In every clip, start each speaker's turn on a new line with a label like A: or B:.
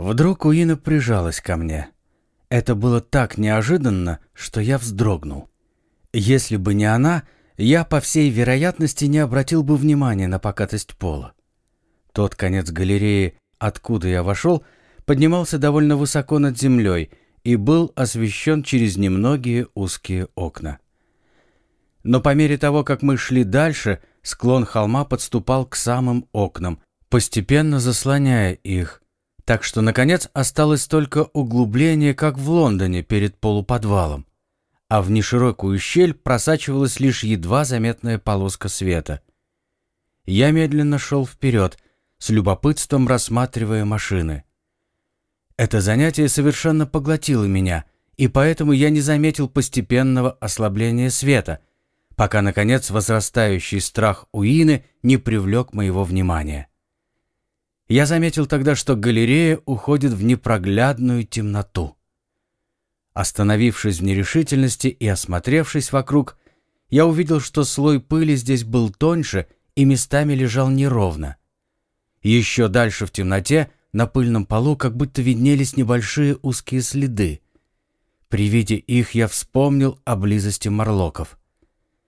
A: Вдруг Уина прижалась ко мне. Это было так неожиданно, что я вздрогнул. Если бы не она, я, по всей вероятности, не обратил бы внимания на покатость пола. Тот конец галереи, откуда я вошел, поднимался довольно высоко над землей и был освещен через немногие узкие окна. Но по мере того, как мы шли дальше, склон холма подступал к самым окнам, постепенно заслоняя их, так что, наконец, осталось только углубление, как в Лондоне перед полуподвалом а в неширокую щель просачивалась лишь едва заметная полоска света. Я медленно шел вперед, с любопытством рассматривая машины. Это занятие совершенно поглотило меня, и поэтому я не заметил постепенного ослабления света, пока, наконец, возрастающий страх Уины не привлек моего внимания. Я заметил тогда, что галерея уходит в непроглядную темноту. Остановившись в нерешительности и осмотревшись вокруг, я увидел, что слой пыли здесь был тоньше и местами лежал неровно. Еще дальше в темноте на пыльном полу как будто виднелись небольшие узкие следы. При виде их я вспомнил о близости морлоков.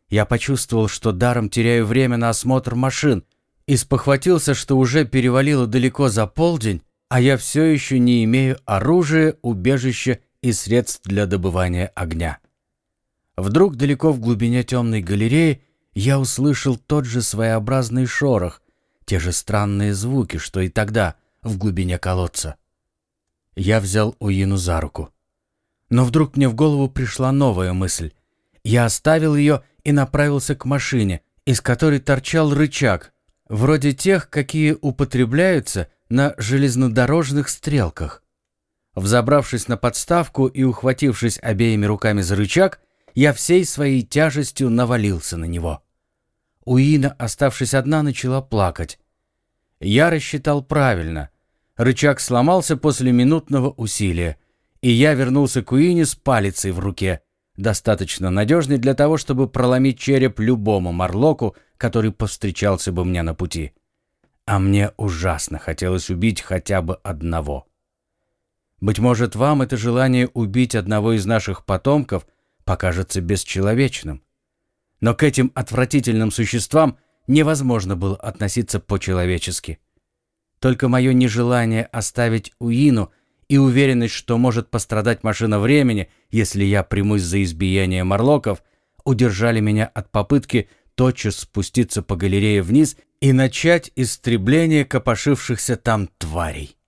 A: Я почувствовал, что даром теряю время на осмотр машин, и спохватился, что уже перевалило далеко за полдень, а я все еще не имею оружия, убежища и средств для добывания огня. Вдруг далеко в глубине темной галереи я услышал тот же своеобразный шорох, те же странные звуки, что и тогда в глубине колодца. Я взял Уину за руку. Но вдруг мне в голову пришла новая мысль. Я оставил ее и направился к машине, из которой торчал рычаг, вроде тех, какие употребляются на железнодорожных стрелках. Взобравшись на подставку и ухватившись обеими руками за рычаг, я всей своей тяжестью навалился на него. Уина, оставшись одна, начала плакать. Я рассчитал правильно. Рычаг сломался после минутного усилия, и я вернулся к Уине с палицей в руке, достаточно надежной для того, чтобы проломить череп любому морлоку, который повстречался бы мне на пути. А мне ужасно хотелось убить хотя бы одного. Быть может, вам это желание убить одного из наших потомков покажется бесчеловечным. Но к этим отвратительным существам невозможно было относиться по-человечески. Только мое нежелание оставить Уину и уверенность, что может пострадать машина времени, если я примусь за избиение морлоков, удержали меня от попытки тотчас спуститься по галерее вниз и начать истребление копошившихся там тварей.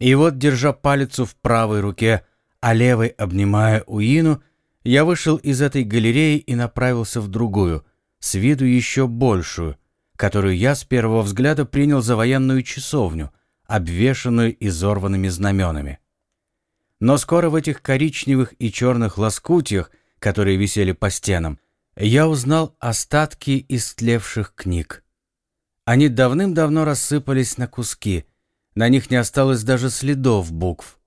A: И вот, держа палицу в правой руке, а левой обнимая Уину, я вышел из этой галереи и направился в другую, с виду еще большую, которую я с первого взгляда принял за военную часовню, обвешанную изорванными знаменами. Но скоро в этих коричневых и черных лоскутьях, которые висели по стенам, я узнал остатки истлевших книг. Они давным-давно рассыпались на куски – на них не осталось даже следов букв.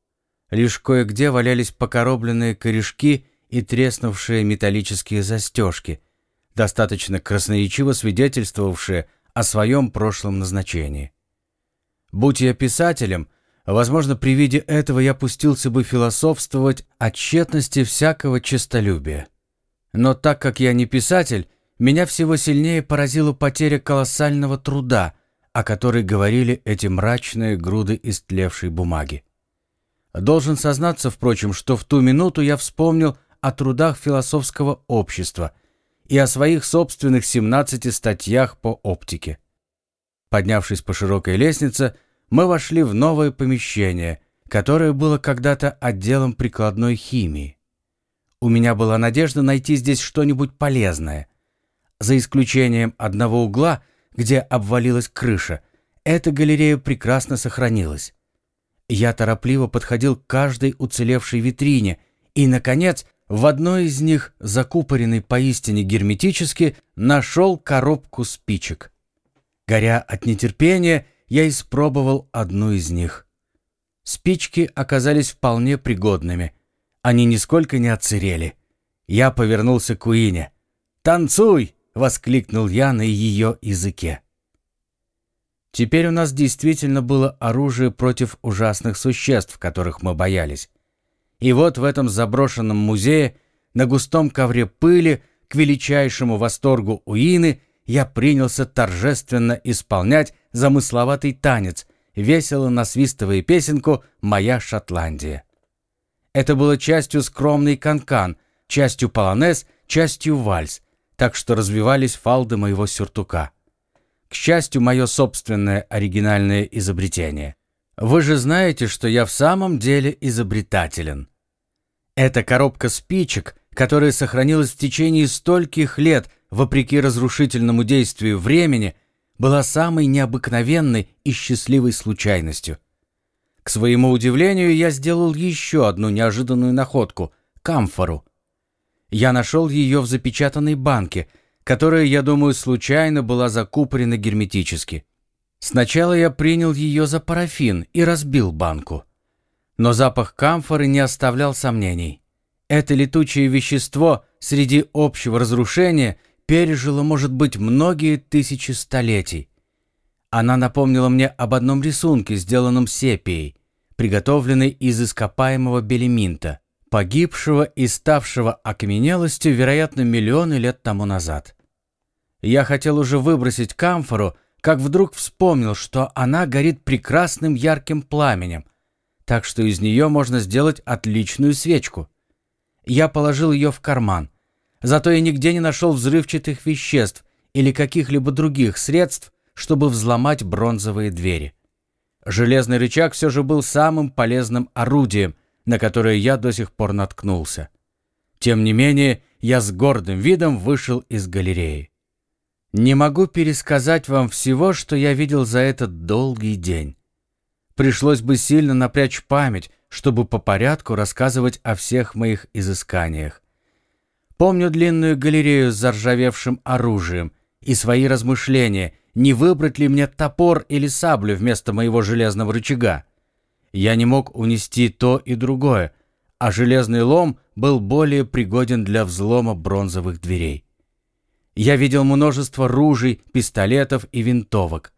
A: Лишь кое-где валялись покоробленные корешки и треснувшие металлические застежки, достаточно красноречиво свидетельствовавшие о своем прошлом назначении. Будь я писателем, возможно, при виде этого я пустился бы философствовать о тщетности всякого честолюбия. Но так как я не писатель, меня всего сильнее поразила потеря колоссального труда – о которой говорили эти мрачные груды истлевшей бумаги. Должен сознаться, впрочем, что в ту минуту я вспомнил о трудах философского общества и о своих собственных 17 статьях по оптике. Поднявшись по широкой лестнице, мы вошли в новое помещение, которое было когда-то отделом прикладной химии. У меня была надежда найти здесь что-нибудь полезное. За исключением одного угла – где обвалилась крыша, эта галерея прекрасно сохранилась. Я торопливо подходил к каждой уцелевшей витрине и, наконец, в одной из них, закупоренной поистине герметически, нашел коробку спичек. Горя от нетерпения, я испробовал одну из них. Спички оказались вполне пригодными. Они нисколько не отсырели. Я повернулся к Уине. «Танцуй!» — воскликнул я на ее языке. Теперь у нас действительно было оружие против ужасных существ, которых мы боялись. И вот в этом заброшенном музее, на густом ковре пыли, к величайшему восторгу Уины, я принялся торжественно исполнять замысловатый танец, весело насвистывая песенку «Моя Шотландия». Это было частью скромный канкан, частью полонез, частью вальс, так что развивались фалды моего сюртука. К счастью, мое собственное оригинальное изобретение. Вы же знаете, что я в самом деле изобретателен. Эта коробка спичек, которая сохранилась в течение стольких лет, вопреки разрушительному действию времени, была самой необыкновенной и счастливой случайностью. К своему удивлению, я сделал еще одну неожиданную находку – камфору. Я нашел ее в запечатанной банке, которая, я думаю, случайно была закупорена герметически. Сначала я принял ее за парафин и разбил банку. Но запах камфоры не оставлял сомнений. Это летучее вещество среди общего разрушения пережило, может быть, многие тысячи столетий. Она напомнила мне об одном рисунке, сделанном сепией, приготовленной из ископаемого белеминта, погибшего и ставшего окаменелостью, вероятно, миллионы лет тому назад. Я хотел уже выбросить камфору, как вдруг вспомнил, что она горит прекрасным ярким пламенем, так что из нее можно сделать отличную свечку. Я положил ее в карман. Зато я нигде не нашел взрывчатых веществ или каких-либо других средств, чтобы взломать бронзовые двери. Железный рычаг все же был самым полезным орудием, на которое я до сих пор наткнулся. Тем не менее, я с гордым видом вышел из галереи. Не могу пересказать вам всего, что я видел за этот долгий день. Пришлось бы сильно напрячь память, чтобы по порядку рассказывать о всех моих изысканиях. Помню длинную галерею с заржавевшим оружием и свои размышления, не выбрать ли мне топор или саблю вместо моего железного рычага. Я не мог унести то и другое, а железный лом был более пригоден для взлома бронзовых дверей. Я видел множество ружей, пистолетов и винтовок.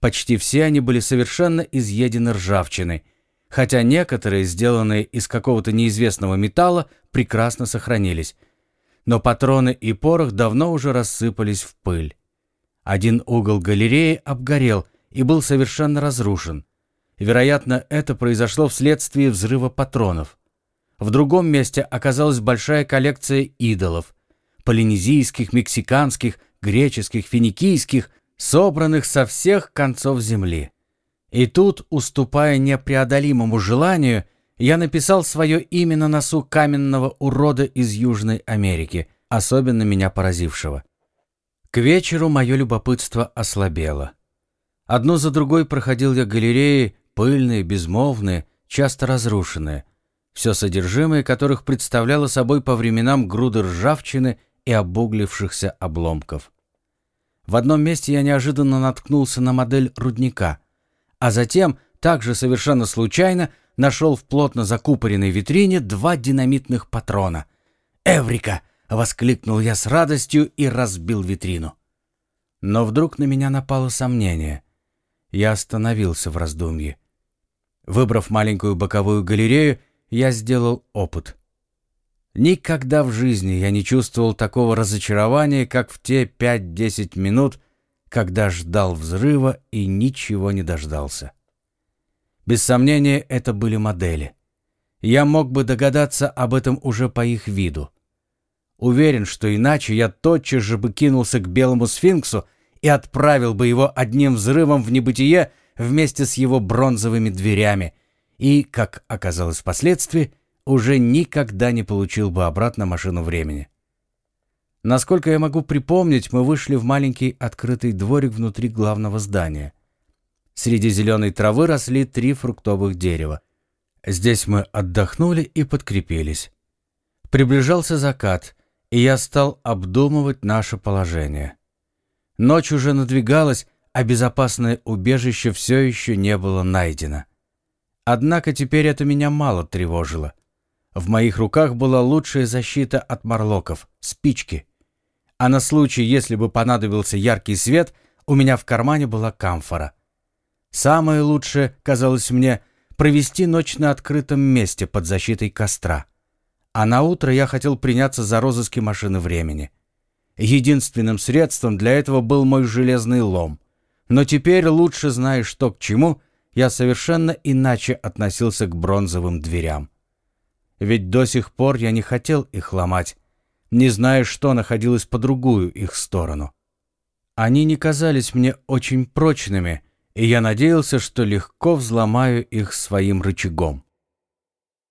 A: Почти все они были совершенно изъедены ржавчиной, хотя некоторые, сделанные из какого-то неизвестного металла, прекрасно сохранились. Но патроны и порох давно уже рассыпались в пыль. Один угол галереи обгорел и был совершенно разрушен. Вероятно, это произошло вследствие взрыва патронов. В другом месте оказалась большая коллекция идолов. Полинезийских, мексиканских, греческих, финикийских, собранных со всех концов земли. И тут, уступая непреодолимому желанию, я написал свое имя на носу каменного урода из Южной Америки, особенно меня поразившего. К вечеру мое любопытство ослабело. Одну за другой проходил я галереи, пыльные, безмолвные, часто разрушенные, все содержимое которых представляло собой по временам груды ржавчины и обуглившихся обломков. В одном месте я неожиданно наткнулся на модель рудника, а затем, также совершенно случайно, нашел в плотно закупоренной витрине два динамитных патрона. «Эврика!» — воскликнул я с радостью и разбил витрину. Но вдруг на меня напало сомнение. Я остановился в раздумье. Выбрав маленькую боковую галерею, я сделал опыт. Никогда в жизни я не чувствовал такого разочарования, как в те 5-10 минут, когда ждал взрыва и ничего не дождался. Без сомнения, это были модели. Я мог бы догадаться об этом уже по их виду. Уверен, что иначе я тотчас же бы кинулся к белому сфинксу и отправил бы его одним взрывом в небытие вместе с его бронзовыми дверями и, как оказалось впоследствии, уже никогда не получил бы обратно машину времени. Насколько я могу припомнить, мы вышли в маленький открытый дворик внутри главного здания. Среди зеленой травы росли три фруктовых дерева. Здесь мы отдохнули и подкрепились. Приближался закат, и я стал обдумывать наше положение. Ночь уже надвигалась, а безопасное убежище все еще не было найдено. Однако теперь это меня мало тревожило. В моих руках была лучшая защита от морлоков — спички — а на случай, если бы понадобился яркий свет, у меня в кармане была камфора. Самое лучшее, казалось мне, провести ночь на открытом месте под защитой костра. А на утро я хотел приняться за розыски машины времени. Единственным средством для этого был мой железный лом. Но теперь, лучше зная, что к чему, я совершенно иначе относился к бронзовым дверям. Ведь до сих пор я не хотел их ломать, не зная, что находилось по другую их сторону. Они не казались мне очень прочными — и я надеялся, что легко взломаю их своим рычагом.